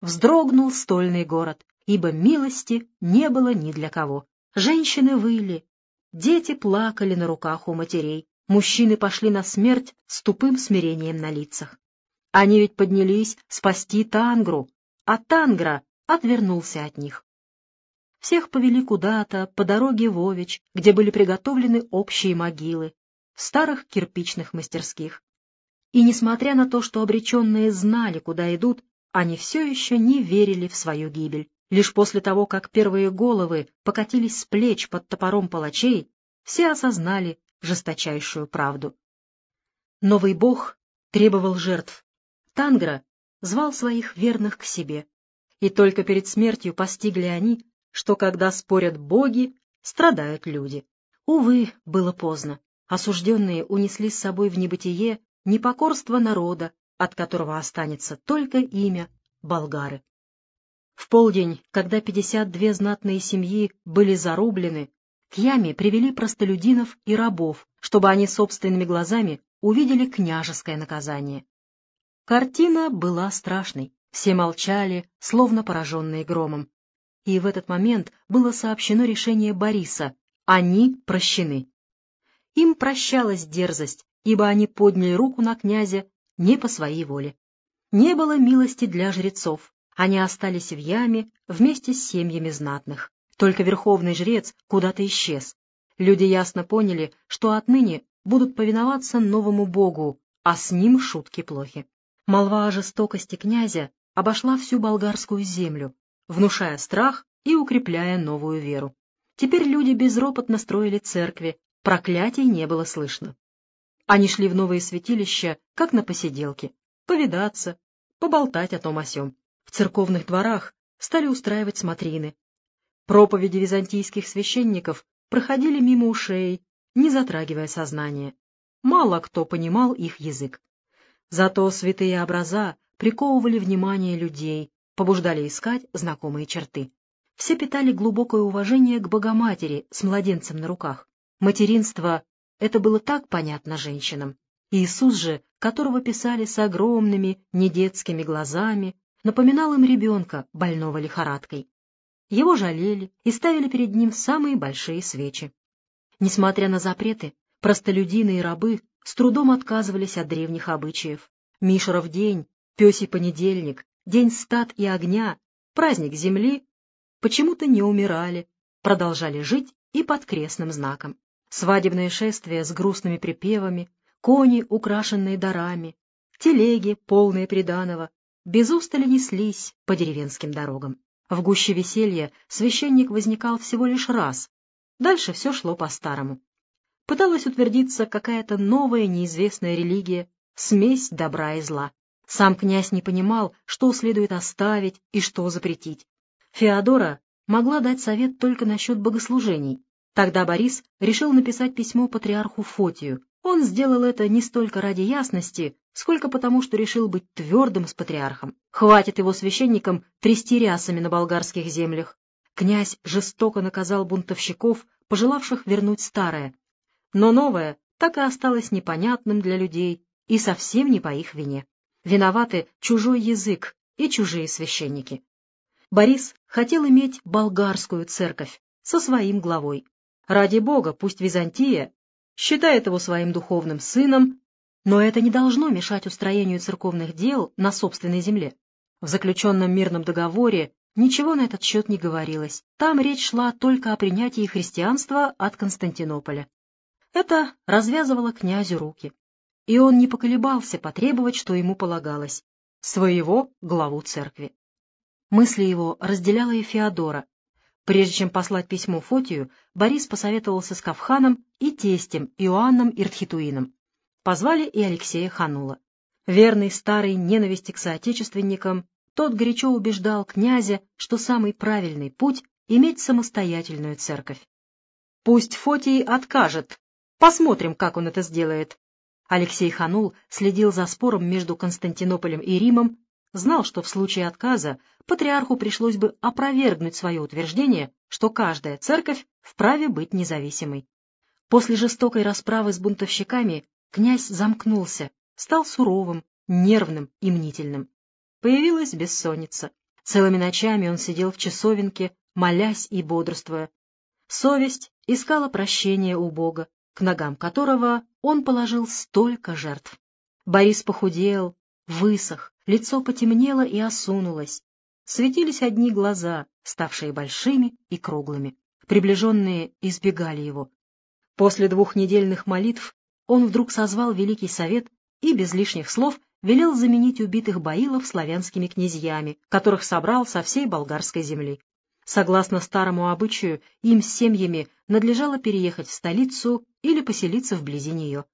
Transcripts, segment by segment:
вздрогнул стольный город, ибо милости не было ни для кого. Женщины выли, дети плакали на руках у матерей, мужчины пошли на смерть с тупым смирением на лицах. Они ведь поднялись спасти Тангру, а Тангра отвернулся от них. Всех повели куда-то по дороге в где были приготовлены общие могилы, в старых кирпичных мастерских. И несмотря на то, что обреченные знали, куда идут, они все еще не верили в свою гибель. Лишь после того, как первые головы покатились с плеч под топором палачей, все осознали жесточайшую правду. Новый бог требовал жертв. Тангра звал своих верных к себе. И только перед смертью постигли они, что когда спорят боги, страдают люди. Увы, было поздно. Осужденные унесли с собой в небытие непокорство народа, от которого останется только имя — болгары. В полдень, когда 52 знатные семьи были зарублены, к яме привели простолюдинов и рабов, чтобы они собственными глазами увидели княжеское наказание. Картина была страшной. Все молчали, словно пораженные громом и в этот момент было сообщено решение Бориса. Они прощены. Им прощалась дерзость, ибо они подняли руку на князя не по своей воле. Не было милости для жрецов. Они остались в яме вместе с семьями знатных. Только верховный жрец куда-то исчез. Люди ясно поняли, что отныне будут повиноваться новому богу, а с ним шутки плохи. Молва о жестокости князя обошла всю болгарскую землю, внушая страх и укрепляя новую веру. Теперь люди безропотно строили церкви, проклятий не было слышно. Они шли в новые святилища, как на посиделке, повидаться, поболтать о том о сём. В церковных дворах стали устраивать смотрины. Проповеди византийских священников проходили мимо ушей, не затрагивая сознание. Мало кто понимал их язык. Зато святые образа приковывали внимание людей, побуждали искать знакомые черты. Все питали глубокое уважение к Богоматери с младенцем на руках. Материнство — это было так понятно женщинам. Иисус же, которого писали с огромными недетскими глазами, напоминал им ребенка, больного лихорадкой. Его жалели и ставили перед ним самые большие свечи. Несмотря на запреты, простолюдины и рабы с трудом отказывались от древних обычаев. Мишеров день, песий понедельник, день стад и огня, праздник земли, почему-то не умирали, продолжали жить и под крестным знаком. Свадебное шествие с грустными припевами, кони, украшенные дарами, телеги, полные приданого, без устали неслись по деревенским дорогам. В гуще веселья священник возникал всего лишь раз, дальше все шло по-старому. Пыталась утвердиться какая-то новая неизвестная религия, смесь добра и зла. Сам князь не понимал, что следует оставить и что запретить. Феодора могла дать совет только насчет богослужений. Тогда Борис решил написать письмо патриарху Фотию. Он сделал это не столько ради ясности, сколько потому, что решил быть твердым с патриархом. Хватит его священникам трясти рясами на болгарских землях. Князь жестоко наказал бунтовщиков, пожелавших вернуть старое. Но новое так и осталось непонятным для людей и совсем не по их вине. Виноваты чужой язык и чужие священники. Борис хотел иметь болгарскую церковь со своим главой. Ради бога, пусть Византия считает его своим духовным сыном, но это не должно мешать устроению церковных дел на собственной земле. В заключенном мирном договоре ничего на этот счет не говорилось. Там речь шла только о принятии христианства от Константинополя. Это развязывало князю руки и он не поколебался потребовать, что ему полагалось — своего главу церкви. Мысли его разделяла и Феодора. Прежде чем послать письмо Фотию, Борис посоветовался с Кавханом и тестем Иоанном Иртхитуином. Позвали и Алексея Ханула. Верный старой ненависти к соотечественникам, тот горячо убеждал князя, что самый правильный путь — иметь самостоятельную церковь. «Пусть Фотий откажет. Посмотрим, как он это сделает», Алексей Ханул следил за спором между Константинополем и Римом, знал, что в случае отказа патриарху пришлось бы опровергнуть свое утверждение, что каждая церковь вправе быть независимой. После жестокой расправы с бунтовщиками князь замкнулся, стал суровым, нервным и мнительным. Появилась бессонница. Целыми ночами он сидел в часовенке, молясь и бодрствуя. Совесть искала прощения у Бога, к ногам которого он положил столько жертв. Борис похудел, высох, лицо потемнело и осунулось. Светились одни глаза, ставшие большими и круглыми. Приближенные избегали его. После двухнедельных молитв он вдруг созвал Великий Совет и без лишних слов велел заменить убитых баилов славянскими князьями, которых собрал со всей болгарской земли. Согласно старому обычаю, им с семьями надлежало переехать в столицу или поселиться вблизи нее.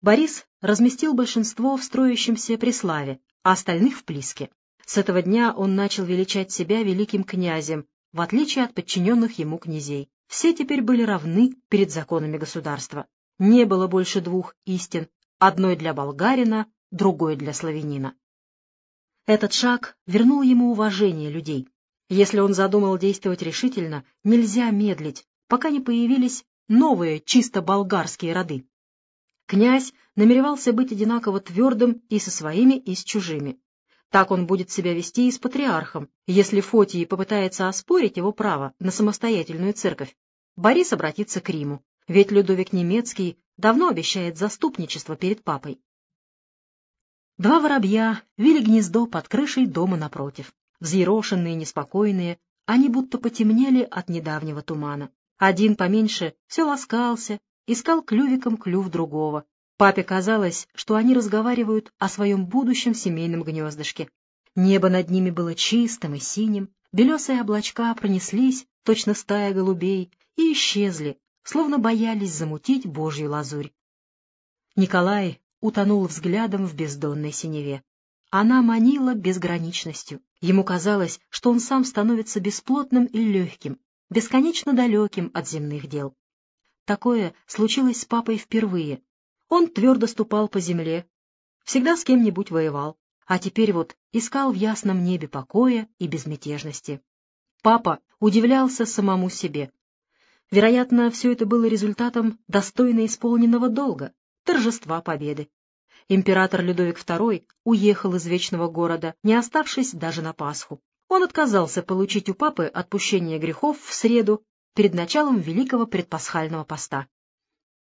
Борис разместил большинство в строящемся Преславе, а остальных в Плиске. С этого дня он начал величать себя великим князем, в отличие от подчиненных ему князей. Все теперь были равны перед законами государства. Не было больше двух истин, одной для болгарина, другой для славянина. Этот шаг вернул ему уважение людей. Если он задумал действовать решительно, нельзя медлить, пока не появились новые чисто болгарские роды. Князь намеревался быть одинаково твердым и со своими, и с чужими. Так он будет себя вести и с патриархом, если Фотий попытается оспорить его право на самостоятельную церковь. Борис обратится к Риму, ведь Людовик Немецкий давно обещает заступничество перед папой. Два воробья вели гнездо под крышей дома напротив. Взъерошенные, неспокойные, они будто потемнели от недавнего тумана. Один поменьше все ласкался, искал клювиком клюв другого. Папе казалось, что они разговаривают о своем будущем семейном гнездышке. Небо над ними было чистым и синим, белесые облачка пронеслись, точно стая голубей, и исчезли, словно боялись замутить божью лазурь. Николай утонул взглядом в бездонной синеве. Она манила безграничностью. Ему казалось, что он сам становится бесплотным и легким, бесконечно далеким от земных дел. Такое случилось с папой впервые. Он твердо ступал по земле, всегда с кем-нибудь воевал, а теперь вот искал в ясном небе покоя и безмятежности. Папа удивлялся самому себе. Вероятно, все это было результатом достойно исполненного долга, торжества победы. Император Людовик II уехал из Вечного города, не оставшись даже на Пасху. Он отказался получить у папы отпущение грехов в среду перед началом Великого предпасхального поста.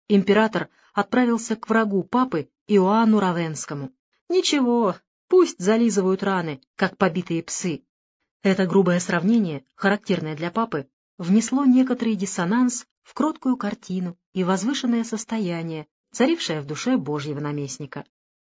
Император отправился к врагу папы Иоанну Равенскому. Ничего, пусть зализывают раны, как побитые псы. Это грубое сравнение, характерное для папы, внесло некоторый диссонанс в кроткую картину и возвышенное состояние, царившее в душе Божьего наместника.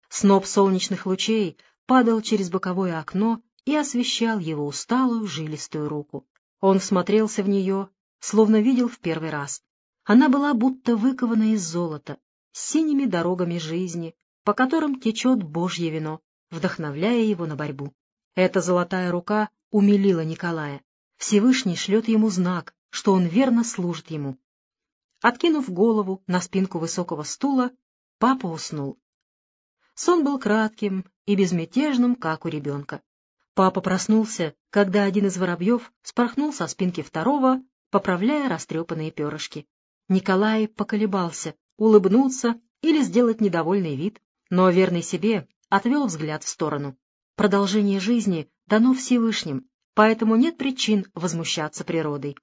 Сноп солнечных лучей падал через боковое окно и освещал его усталую жилистую руку. Он всмотрелся в нее словно видел в первый раз. Она была будто выкована из золота, синими дорогами жизни, по которым течет Божье вино, вдохновляя его на борьбу. Эта золотая рука умилила Николая. Всевышний шлет ему знак, что он верно служит ему. Откинув голову на спинку высокого стула, папа уснул. Сон был кратким и безмятежным, как у ребенка. Папа проснулся, когда один из воробьев спорхнул со спинки второго поправляя растрепанные перышки. Николай поколебался, улыбнуться или сделать недовольный вид, но, верный себе, отвел взгляд в сторону. Продолжение жизни дано Всевышним, поэтому нет причин возмущаться природой.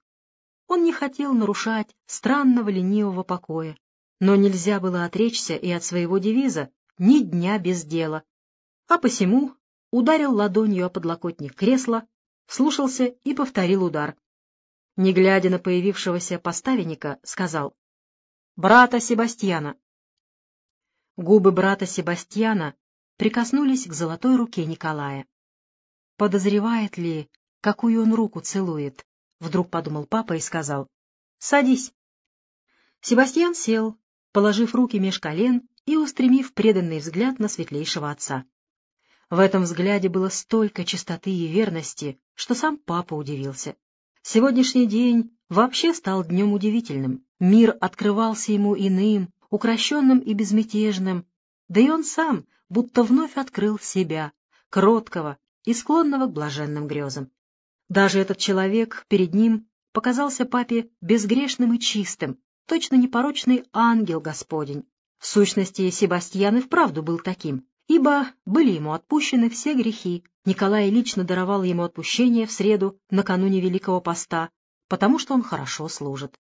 Он не хотел нарушать странного ленивого покоя, но нельзя было отречься и от своего девиза «ни дня без дела», а посему ударил ладонью о подлокотник кресла, слушался и повторил удар не глядя на появившегося поставенника, сказал «Брата Себастьяна». Губы брата Себастьяна прикоснулись к золотой руке Николая. «Подозревает ли, какую он руку целует?» — вдруг подумал папа и сказал «Садись». Себастьян сел, положив руки меж колен и устремив преданный взгляд на светлейшего отца. В этом взгляде было столько чистоты и верности, что сам папа удивился. Сегодняшний день вообще стал днем удивительным. Мир открывался ему иным, укращенным и безмятежным, да и он сам будто вновь открыл себя, кроткого и склонного к блаженным грезам. Даже этот человек перед ним показался папе безгрешным и чистым, точно непорочный ангел Господень. В сущности, Себастьян и вправду был таким, ибо были ему отпущены все грехи. Николай лично даровал ему отпущение в среду, накануне Великого Поста, потому что он хорошо служит.